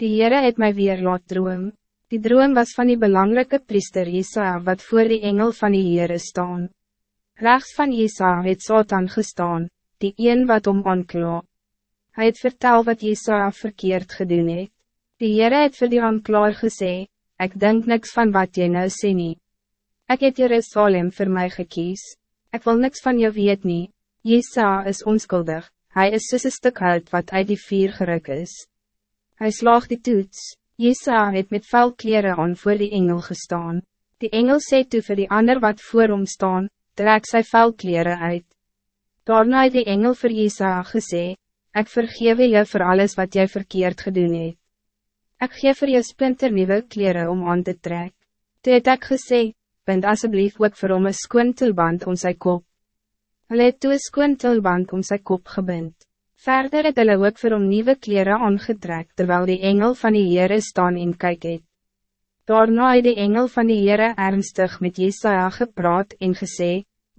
Die Heere het mij weer laat droom. Die droom was van die belangrijke priester Isa wat voor die engel van die Heere staan. Rechts van Isa het Satan gestaan, die een wat om aankla. Hij het vertel wat Isa verkeerd gedoen het. Die Heere het vir die aanklaar gesê, ik denk niks van wat jy nou sê nie. Ek het Jerusalem voor mij gekies. Ik wil niks van jou weet nie. Isa is onskuldig, hij is soos een stuk hout wat uit die vier geruk is. Hij slaag die toets. Jesa het met vuil kleren aan voor die engel gestaan. Die engel sê toe vir die ander wat voor hom staan, trek sy vuil kleren uit. Daarna het die engel vir Jesa gesê, Ek vergewe je voor alles wat jij verkeerd gedoen het. Ek geef vir jou splinter nieuwe kleren om aan te trek. Toe het ek gesê, bind asseblief ook vir hom een skoon tulband om sy kop. Hulle het toe een skoon tulband om sy kop gebind. Verder het hulle ook vir hom nieuwe kleren aangetrek, terwijl die engel van die Heere staan en kyk het. Daarna het die engel van die Heere ernstig met Jesaja gepraat en gesê,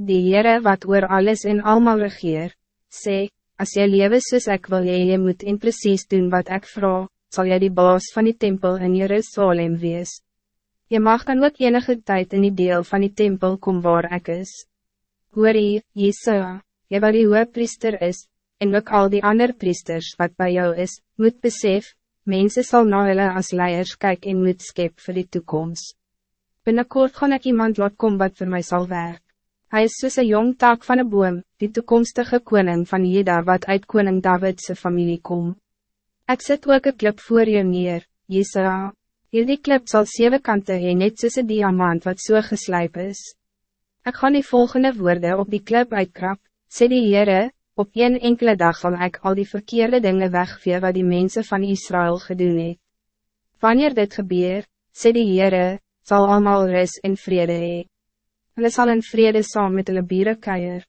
Die Heere wat oor alles en almal regeer, sê, as jy lewe soos ek wil jy, jy moet en precies doen wat ik vraag, zal jy die baas van die tempel in Jerusalem wees. Je mag dan ook enige tijd in die deel van die tempel kom waar ik is. Hoor hier, Jesaja, jy wat die priester is, en ook al die andere priesters wat bij jou is, moet besef, mensen zal na hulle as leiers kyk en moet skep vir die toekomst. Binnenkort gaan ik iemand laat kom wat voor mij zal werk. Hij is soos een jong taak van een boom, die toekomstige koning van Jeda wat uit koning Davidse familie kom. Ik zet ook een klip voor je neer, Jesaja. Hierdie klip zal zeven kanten heen net soos een diamant wat so geslijp is. Ik ga die volgende woorden op die klip uitkrap, sê die Heere, Op een enkele dag zal ik al die verkeerde dingen wegvee wat die mensen van Israël gedoen het. Wanneer dit gebeurt, sê die Heere, sal allemaal ris en vrede hee. Hulle sal in vrede saam met hulle bieren keier.